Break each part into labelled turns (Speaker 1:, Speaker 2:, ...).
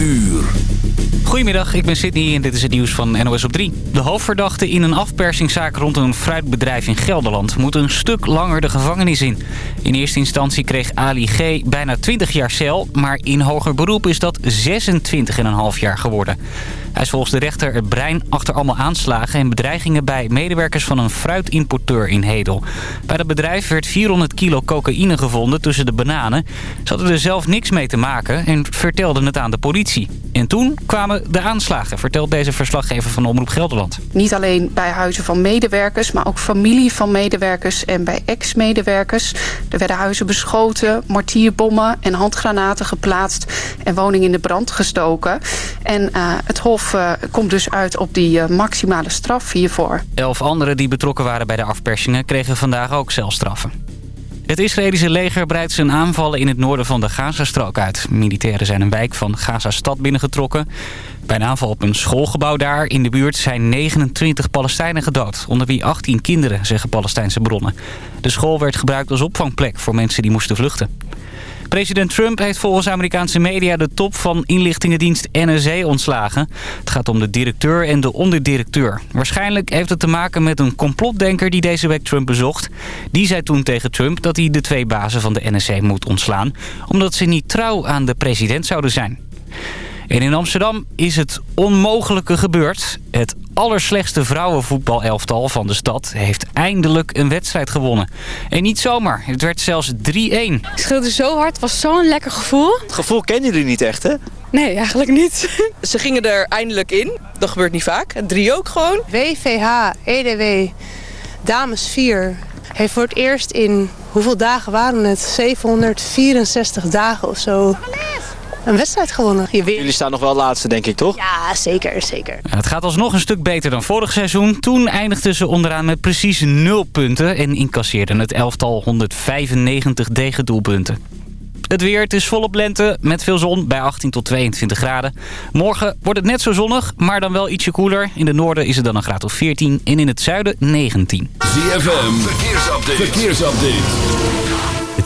Speaker 1: uur.
Speaker 2: Goedemiddag, ik ben Sydney en dit is het nieuws van NOS op 3. De hoofdverdachte in een afpersingszaak rond een fruitbedrijf in Gelderland... moet een stuk langer de gevangenis in. In eerste instantie kreeg Ali G. bijna 20 jaar cel... maar in hoger beroep is dat 26,5 jaar geworden. Hij is volgens de rechter het brein achter allemaal aanslagen... en bedreigingen bij medewerkers van een fruitimporteur in Hedel. Bij dat bedrijf werd 400 kilo cocaïne gevonden tussen de bananen. Ze hadden er zelf niks mee te maken en vertelden het aan de politie. En toen kwamen de aanslagen, vertelt deze verslaggever van Omroep Gelderland.
Speaker 3: Niet alleen bij huizen van medewerkers, maar ook familie van medewerkers en bij ex-medewerkers. Er werden huizen beschoten, mortierbommen en handgranaten geplaatst en woningen in de brand gestoken. En uh, het Hof uh, komt dus uit op die uh, maximale straf hiervoor.
Speaker 2: Elf anderen die betrokken waren bij de afpersingen kregen vandaag ook celstraffen. Het Israëlische leger breidt zijn aanvallen in het noorden van de Gazastrook uit. Militairen zijn een wijk van Gaza-stad binnengetrokken. Bij een aanval op een schoolgebouw daar in de buurt zijn 29 Palestijnen gedood. Onder wie 18 kinderen, zeggen Palestijnse bronnen. De school werd gebruikt als opvangplek voor mensen die moesten vluchten. President Trump heeft volgens Amerikaanse media de top van inlichtingendienst NSA ontslagen. Het gaat om de directeur en de onderdirecteur. Waarschijnlijk heeft het te maken met een complotdenker die deze week Trump bezocht. Die zei toen tegen Trump dat hij de twee bazen van de NSA moet ontslaan... omdat ze niet trouw aan de president zouden zijn. En in Amsterdam is het onmogelijke gebeurd. Het allerslechtste vrouwenvoetbalelftal van de stad heeft eindelijk een wedstrijd gewonnen. En niet zomaar, het werd zelfs 3-1.
Speaker 4: Het scheelde zo hard, het was zo'n lekker gevoel.
Speaker 5: Het gevoel kennen jullie niet echt, hè?
Speaker 4: Nee, eigenlijk niet.
Speaker 6: Ze gingen er eindelijk in. Dat gebeurt niet vaak. En drie ook gewoon.
Speaker 7: WVH, EDW, Dames 4 heeft voor het eerst in, hoeveel dagen waren het? 764 dagen of zo een wedstrijd gewonnen.
Speaker 5: Jullie staan nog wel laatste, denk ik, toch?
Speaker 7: Ja, zeker, zeker.
Speaker 2: Het gaat alsnog een stuk beter dan vorig seizoen. Toen eindigden ze onderaan met precies 0 punten... en incasseerden het elftal 195 degendoelpunten. Het weer, het is volop lente met veel zon bij 18 tot 22 graden. Morgen wordt het net zo zonnig, maar dan wel ietsje koeler. In de noorden is het dan een graad of 14 en in het zuiden 19.
Speaker 1: ZFM, verkeersupdate. verkeersupdate.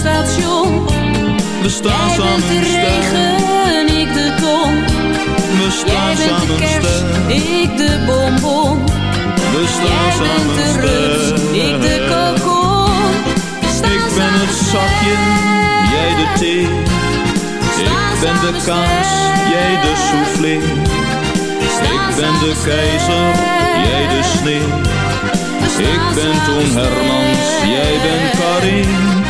Speaker 8: station.
Speaker 9: we staan
Speaker 8: Jij bent
Speaker 9: samen
Speaker 8: de regen, ik de ton.
Speaker 9: We
Speaker 8: Jij
Speaker 9: staan
Speaker 8: bent de
Speaker 9: samen
Speaker 8: kers,
Speaker 9: sterk,
Speaker 8: ik de bonbon.
Speaker 9: we staan
Speaker 8: Jij bent
Speaker 9: samen
Speaker 8: de rups, ik de kokon.
Speaker 9: Ik ben het zakje, jij de thee. Ik ben de kaas, jij de soufflé. Ik ben de keizer, jij de sneeuw. Ik ben Toon Hermans, jij bent Karin.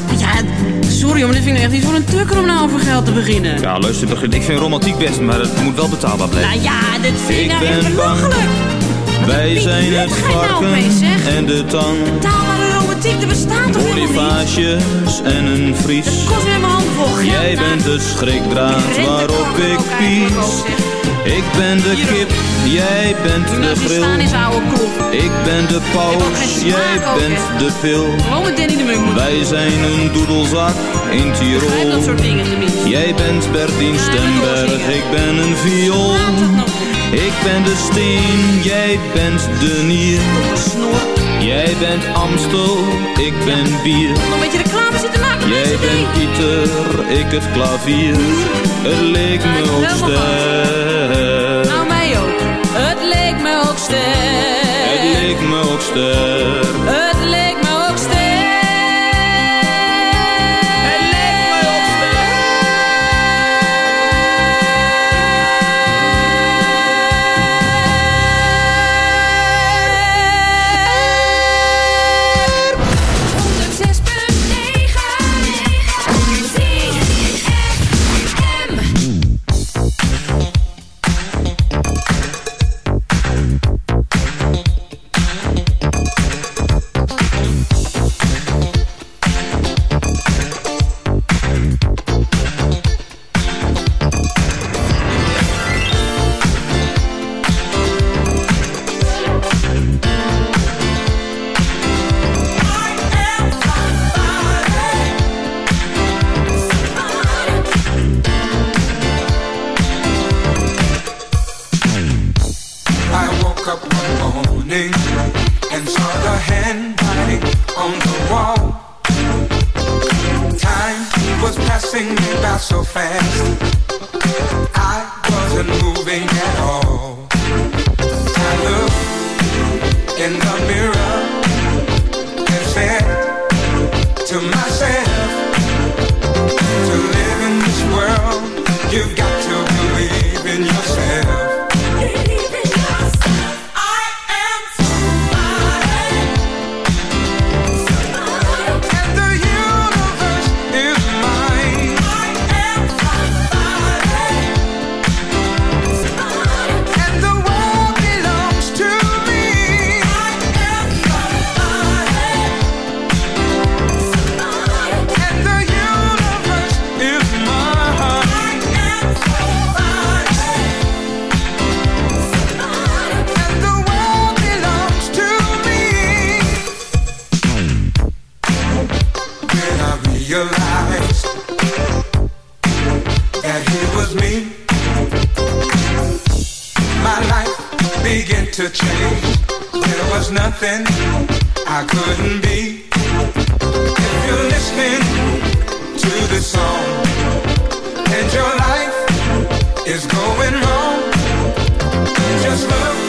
Speaker 8: Sorry, maar dit vind ik echt niet voor een tukker om nou over geld te beginnen.
Speaker 9: Ja, luister, begin- ik vind romantiek best, maar het moet wel betaalbaar blijven.
Speaker 8: Nou ja, dit vind ik,
Speaker 9: Ik
Speaker 8: nou echt belachelijk.
Speaker 9: Wij zijn het
Speaker 8: nou
Speaker 9: varken
Speaker 8: zeg?
Speaker 9: en de tang.
Speaker 8: Betaalbare romantiek, er bestaat toch helemaal niet?
Speaker 9: En een vries.
Speaker 8: Kost weer mijn hand vol.
Speaker 9: Jij
Speaker 8: nou.
Speaker 9: bent het schrikdraad waarop ik pies. Ik ben de kip, jij bent de
Speaker 8: nou
Speaker 9: grill. Ik ben de paus, jij bent de pil.
Speaker 8: De.
Speaker 9: Wij zijn een doedelzak in Tirol.
Speaker 8: Dat soort dingen tenminste.
Speaker 9: Jij bent Bertien Stemberg, ik ben een viool. Ik ben de steen, jij bent de nier. Jij bent Amstel, ik ben bier.
Speaker 8: Nog een beetje reclame zitten maken.
Speaker 9: Jij bent Pieter, ik het klavier. Het leek me ook
Speaker 8: helemaal
Speaker 9: ster.
Speaker 8: Nou, mij ook. Het leek me ook ster.
Speaker 9: Het leek me ook ster.
Speaker 10: Nothing I couldn't be. If you're listening to this song and your life is going wrong, just look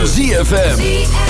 Speaker 1: van ZFM.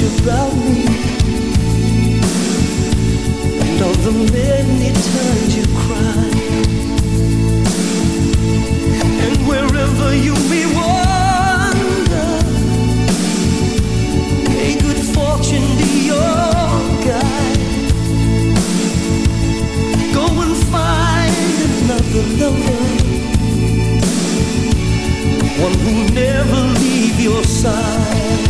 Speaker 11: About me. And all the many times you cried And wherever you may wander May good fortune be your guide. Go and find another lover. One who'll never leave your side.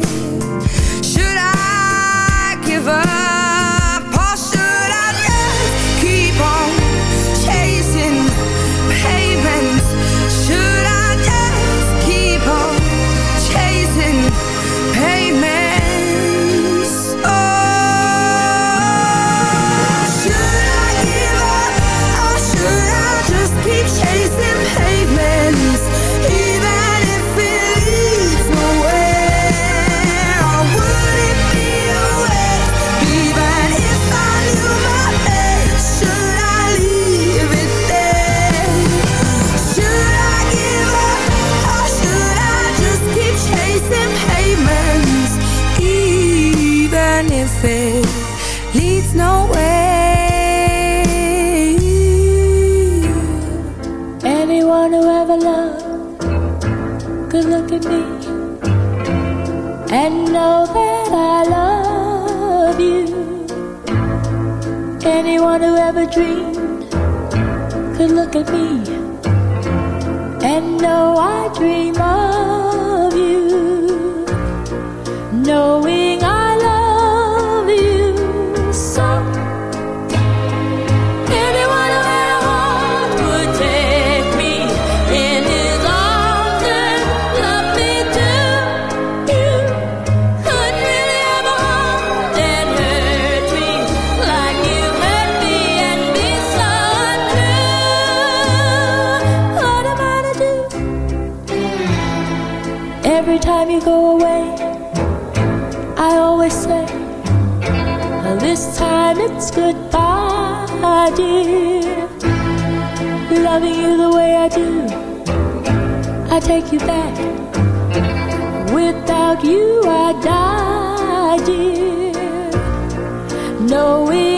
Speaker 12: you back. Without you, I die, dear. Knowing.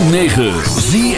Speaker 12: 106.9 ZFM.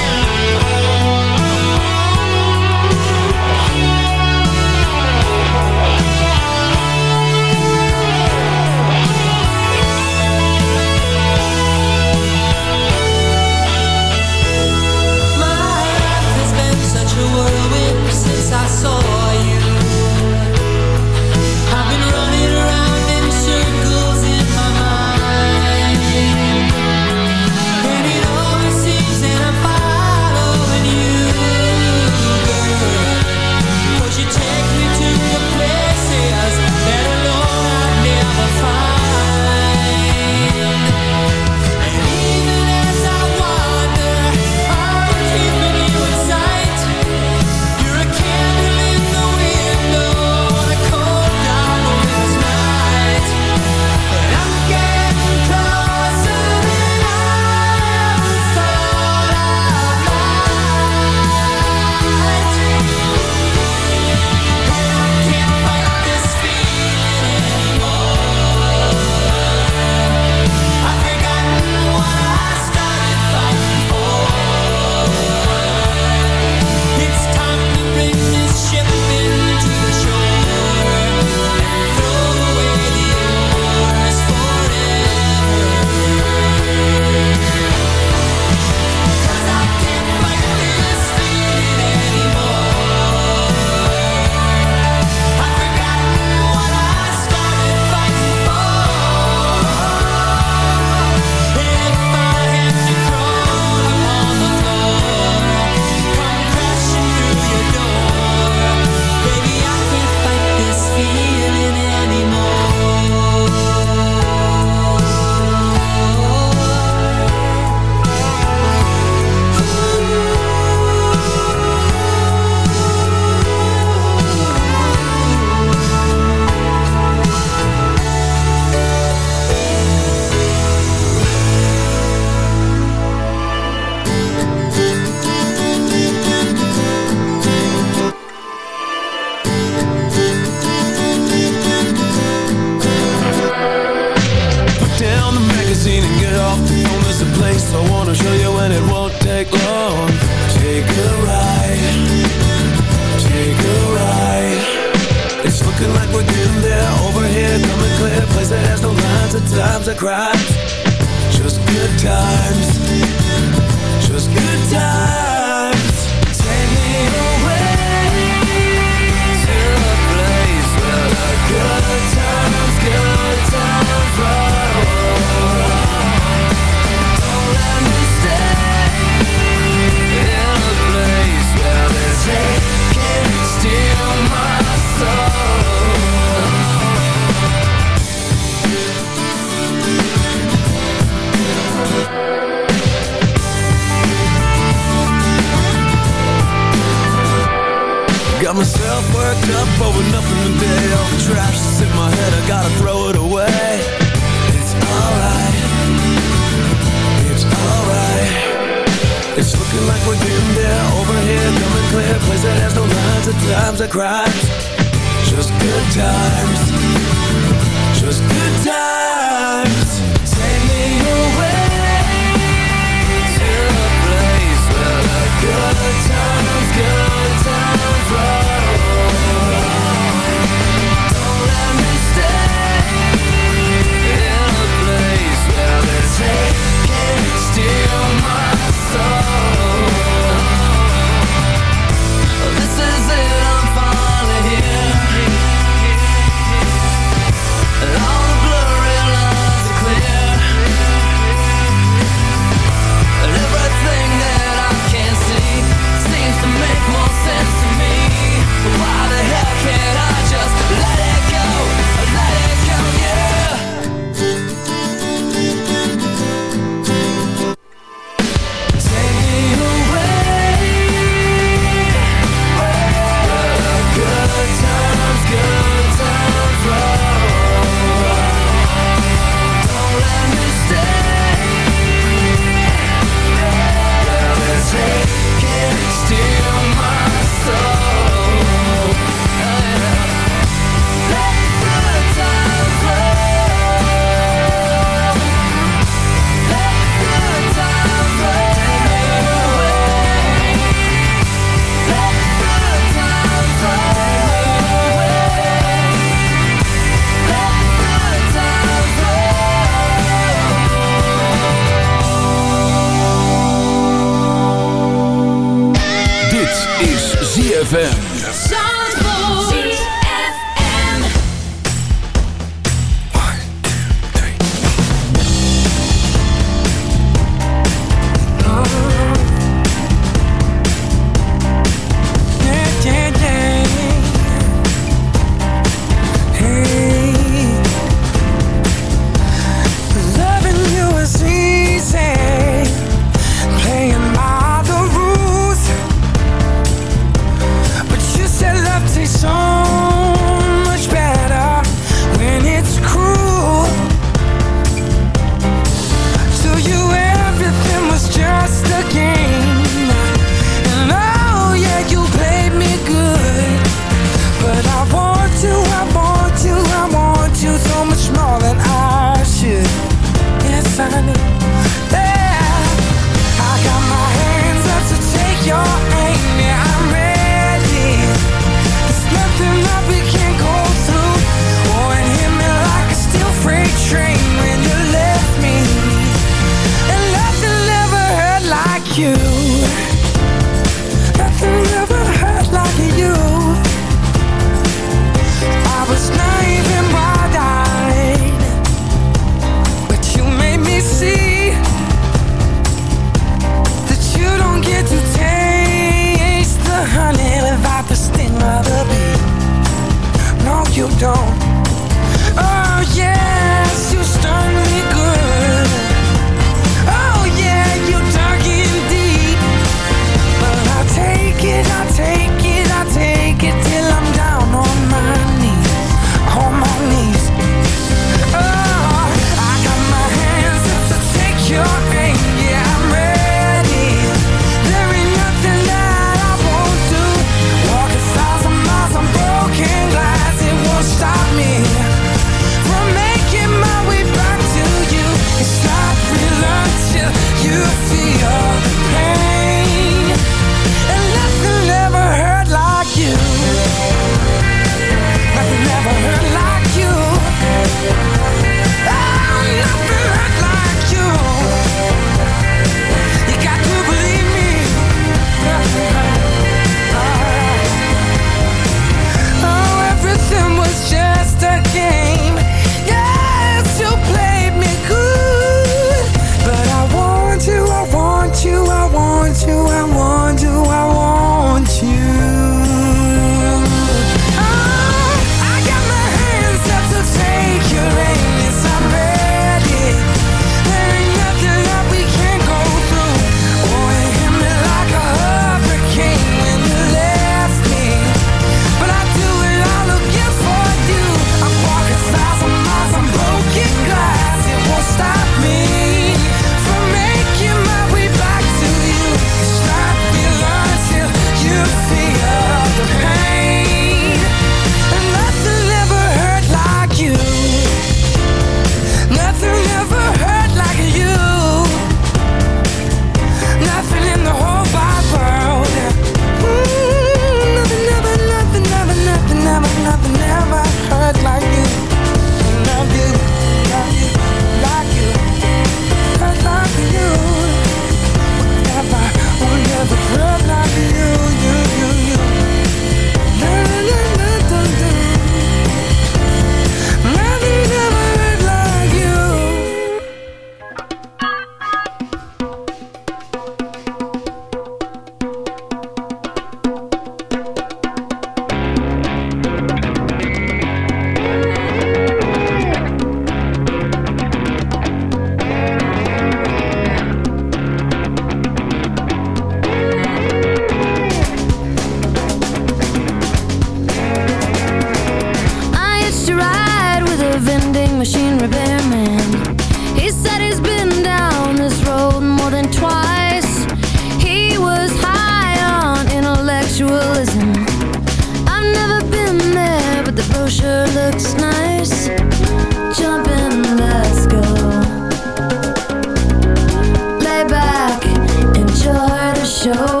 Speaker 13: show.